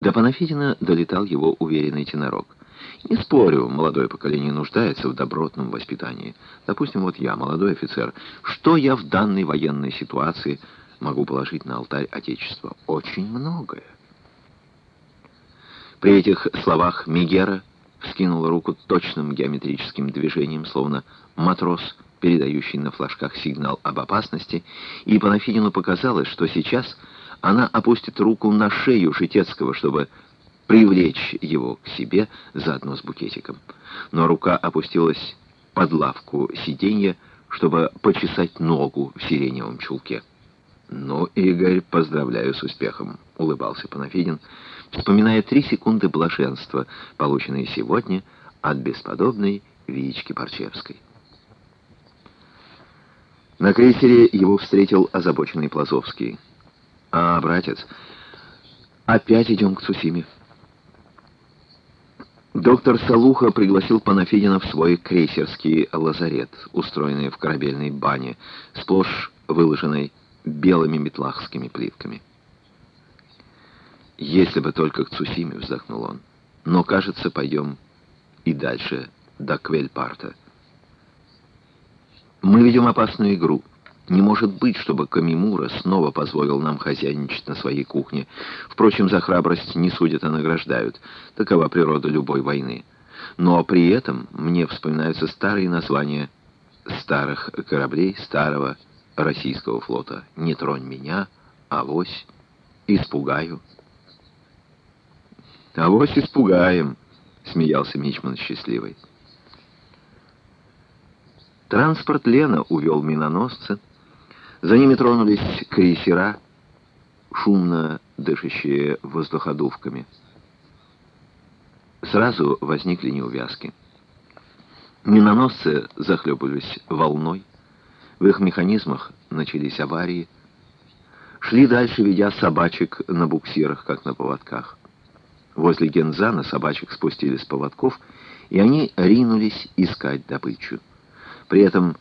До Панафидина долетал его уверенный тенорок. Не спорю, молодое поколение нуждается в добротном воспитании. Допустим, вот я, молодой офицер, что я в данной военной ситуации могу положить на алтарь Отечества? Очень многое. При этих словах Мегера вскинул руку точным геометрическим движением, словно матрос, передающий на флажках сигнал об опасности, и Панафидину показалось, что сейчас она опустит руку на шею Житецкого, чтобы привлечь его к себе заодно с букетиком. Но рука опустилась под лавку сиденья, чтобы почесать ногу в сиреневом чулке. «Ну, Игорь, поздравляю с успехом», — улыбался Панафидин, вспоминая три секунды блаженства, полученные сегодня от бесподобной Вички Парчевской. На крейсере его встретил озабоченный Плазовский. «А, братец, опять идем к Цусиме». Доктор Салуха пригласил Панафидина в свой крейсерский лазарет, устроенный в корабельной бане, сплошь выложенной белыми метлахскими плитками. «Если бы только к Цусиме», — вздохнул он. «Но, кажется, пойдем и дальше, до Квельпарта. Мы ведем опасную игру». Не может быть, чтобы Камимура снова позволил нам хозяйничать на своей кухне. Впрочем, за храбрость не судят, а награждают. Такова природа любой войны. Но при этом мне вспоминаются старые названия старых кораблей старого российского флота. «Не тронь меня», «Авось», «Испугаю». «Авось испугаем», — смеялся Мичман счастливый. Транспорт Лена увел миноносца, за ними тронулись крейсера, шумно дышащие воздуходувками. Сразу возникли неувязки. Миноносцы захлебывались волной, в их механизмах начались аварии, шли дальше, ведя собачек на буксирах, как на поводках. Возле Гензана собачек спустили с поводков, и они ринулись искать добычу. При этом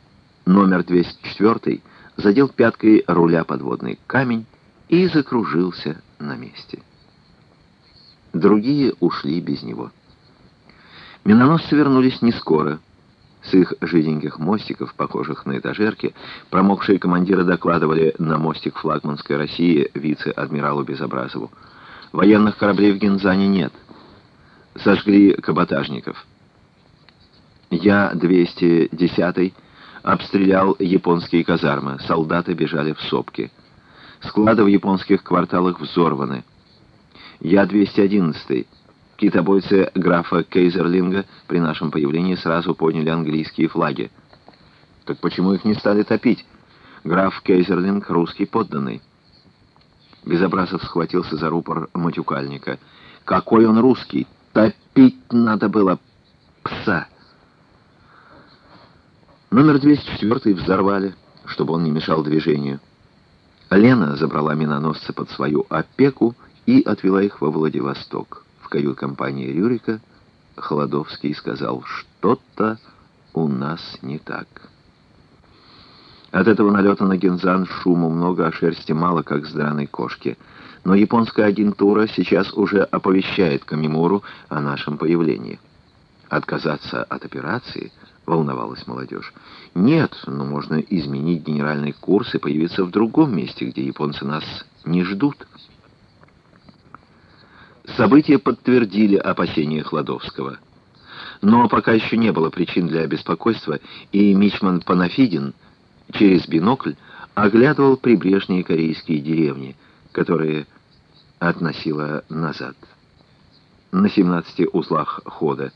номер 204 задел пяткой руля подводный камень и закружился на месте. Другие ушли без него. Миноносцы вернулись не скоро. С их жиденьких мостиков, похожих на этажерки, промокшие командиры докладывали на мостик флагманской России вице-адмиралу Безобразову. Военных кораблей в Гензане нет. Сожгли каботажников. Я 210-й обстрелял японские казармы. Солдаты бежали в сопки. Склады в японских кварталах взорваны. Я-211. Китобойцы графа Кейзерлинга при нашем появлении сразу подняли английские флаги. Так почему их не стали топить? Граф Кейзерлинг — русский подданный. Безобразов схватился за рупор матюкальника. «Какой он русский? Топить надо было пса!» Номер 204 взорвали, чтобы он не мешал движению. Лена забрала миноносца под свою опеку и отвела их во Владивосток. В кают-компании Рюрика Холодовский сказал, что-то у нас не так. От этого налета на Гензан шуму много, а шерсти мало, как с кошки. Но японская агентура сейчас уже оповещает Камимуру о нашем появлении. Отказаться от операции — волновалась молодежь. Нет, но можно изменить генеральный курс и появиться в другом месте, где японцы нас не ждут. События подтвердили опасения Хладовского. Но пока еще не было причин для беспокойства, и Мичман Панафидин через бинокль оглядывал прибрежные корейские деревни, которые относила назад. На 17 узлах хода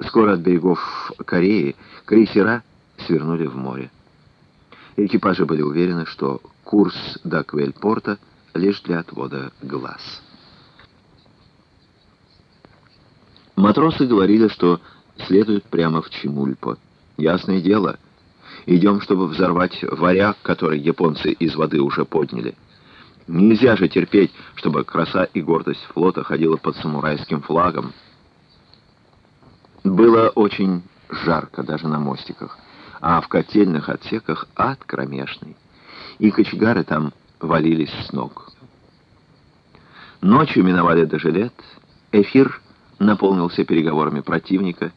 Скоро от берегов Кореи крейсера свернули в море. Экипажи были уверены, что курс до Квельпорта лишь для отвода глаз. Матросы говорили, что следует прямо в Чемульпо. Ясное дело, идем, чтобы взорвать варяг, который японцы из воды уже подняли. Нельзя же терпеть, чтобы краса и гордость флота ходила под самурайским флагом. Было очень жарко даже на мостиках, а в котельных отсеках ад кромешный, и кочегары там валились с ног. Ночью миновали Дежелет, эфир наполнился переговорами противника,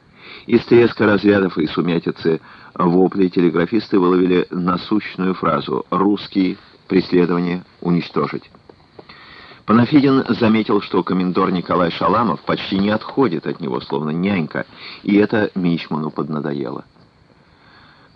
из треска разрядов и сумятицы вопли телеграфисты выловили насущную фразу «Русские преследование уничтожить». Панафидин заметил, что комендор Николай Шаламов почти не отходит от него, словно нянька, и это Мичману поднадоело.